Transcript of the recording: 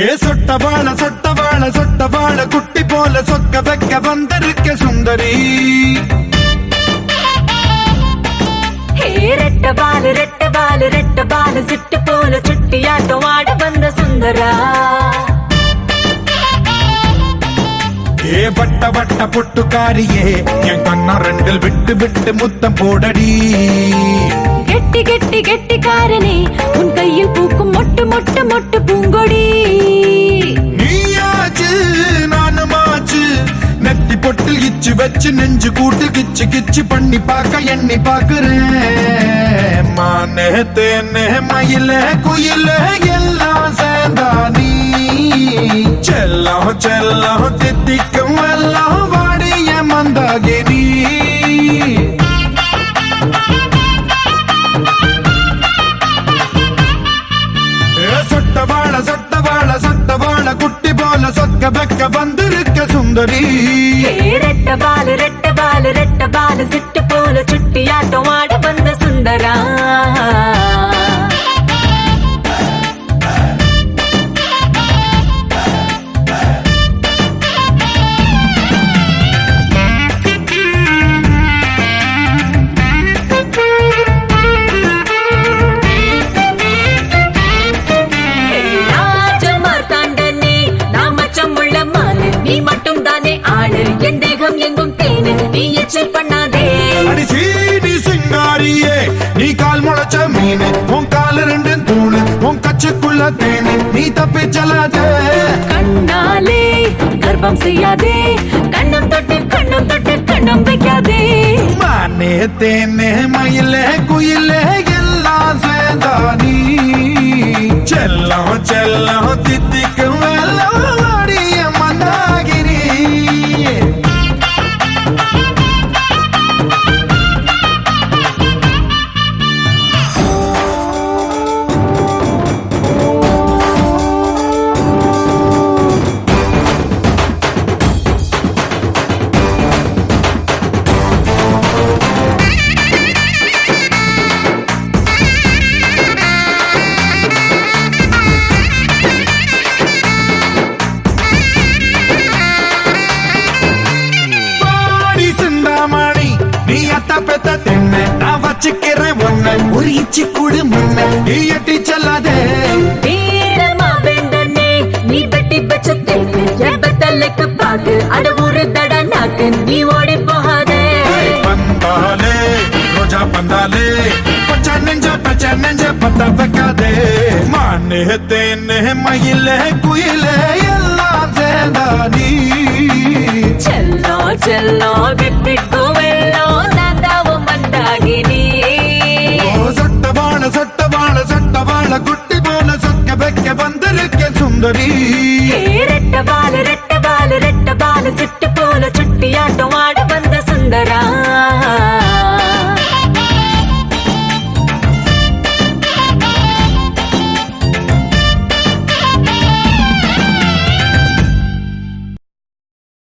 ஏ சொட்ட வாழ சொட்ட வாழ சொட்ட வாழ குட்டி போல சொக்க வைக்க வந்திருக்க சுந்தரி. ரெட்ட பாலு ரெட்ட பாலு ரெட்ட பாலு சிட்டு போல சுட்டியாட்டம் ஆட வந்த சுந்தரா. ஏ வட்ட வட்ட பொட்டுக்காரியே என் கண்ணா ரெண்டில் விட்டு விட்டு முத்தம் போடடி. கெட்டி கெட்டி கெட்டிக்காரனே கிச்சு கிச்சு பண்ணி பார்க்க எண்ணி பாக்குறேன் மானே தேனே மயில குயில எல்லாம் சேர்ந்தா நீ. செல்லம் செல்லம் தித்திக்கும் எல்லாம் வாடிய மந்தாகிரி ஏ சொட்ட வாழ குட்டி போல சொக்க வெக்க வந்திருக்க சுந்தரி. ரெட்ட பால் ரெட்ட நீ தப்பி செல்லாதே. கண்ணாலே கர்ப்பம் செய்யாதே. கண்ணம் தொட்டு கண்ணம் தொட்டு கண்ணம் வைக்காதே. மானே தேனே மயிலே குயிலே நீ அத்த பெத்த தென்ன. நான் வச்சுக்கிறேன் ஒன்ன ஒரு இச்சி குடு முன்ன. நீ எட்டி செல்லாதே. வீரமா வேண்டனே நீ வெட்டி வச்ச தேனு. எபத்தல்லைக்கு பாக்கு அட ஒரு தட நாக்கு. நீ ஓடி போகாதே. பந்தாலே ரோஜா பந்தாலே பச்சை நெஞ்ச பச்சை நெஞ்ச பத்த வைக்காதே. மானே தேனே மயிலே குயிலே எல்லாம் சேர்ந்தா நீ. சுந்தரி. ரெட்ட பாலு ரெட்ட பாலு ரெட்ட பாலு சிட்டு